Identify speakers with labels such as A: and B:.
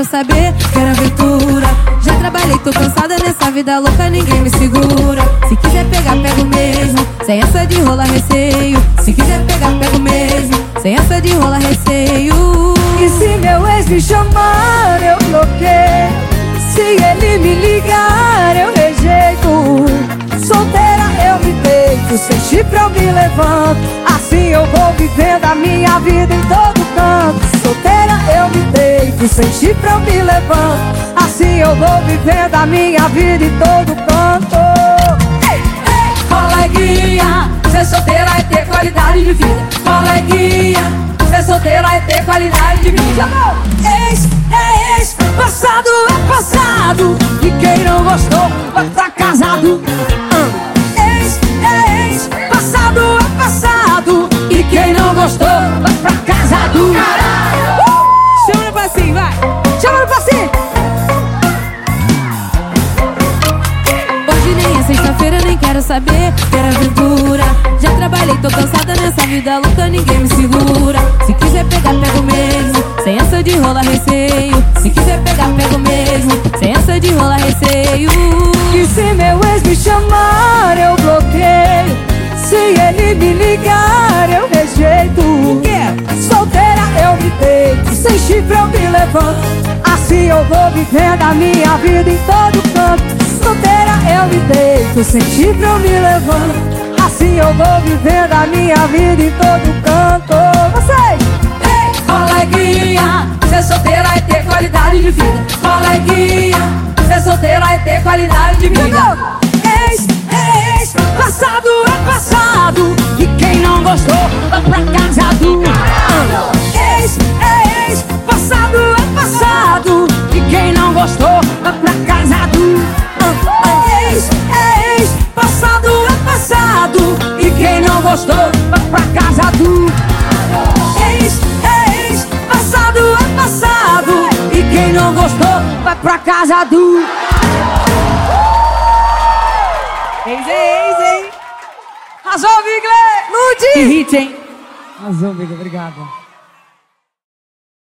A: quero saber, quero aventura. Já trabalhei, tô cansada nessa vida louca, ninguém me segura. Se quiser pegar, pego mesmo, sem essa de rola receio. Se quiser pegar, pego mesmo, sem essa de rola receio.
B: E se meu ex me chamar, eu bloqueio. Se ele me ligar, eu rejeito. Solteira eu me deito, sem chifre eu me levanto. Sem chifre eu me levanto. Assim eu vou vivendo a minha vida em todo canto.
C: Ei, ei, coleguinha, ser solteira é ter qualidade de vida. Coleguinha, ser solteira é ter qualidade de vida.
B: Ex é ex, passado é passado. E quem não gostou vai Vai!
A: Chama no passinho. Hoje nem é sexta-feira, nem quero saber, quero aventura. Já trabalhei, tô cansada nessa vida louca, ninguém me segura. Se quiser pegar, pego mesmo, sem essa de rola receio. Se quiser pegar, pego mesmo, sem essa de rola receio.
B: E se meu ex me chamar, eu bloqueio. Se ele me ligar, deito, sem chifre eu me levanto. Assim eu vou vivendo a minha vida em todo canto. Solteira eu me deito, sem chifre eu me levanto. Assim eu vou vivendo a minha vida em todo canto. Vocês!
C: Ei, coleguinha, ser solteira é ter qualidade de vida. Coleguinha, ser solteira é ter qualidade de vida.
B: Gostou, vai pra casa do. Ex ex, passado é passado. E quem não gostou, vai pra casa do.
A: Eis, eis, hein?
B: Arrasou, Vigley! Ludi!
A: Que hit, hein?
B: Arrasou, amigo. Obrigado.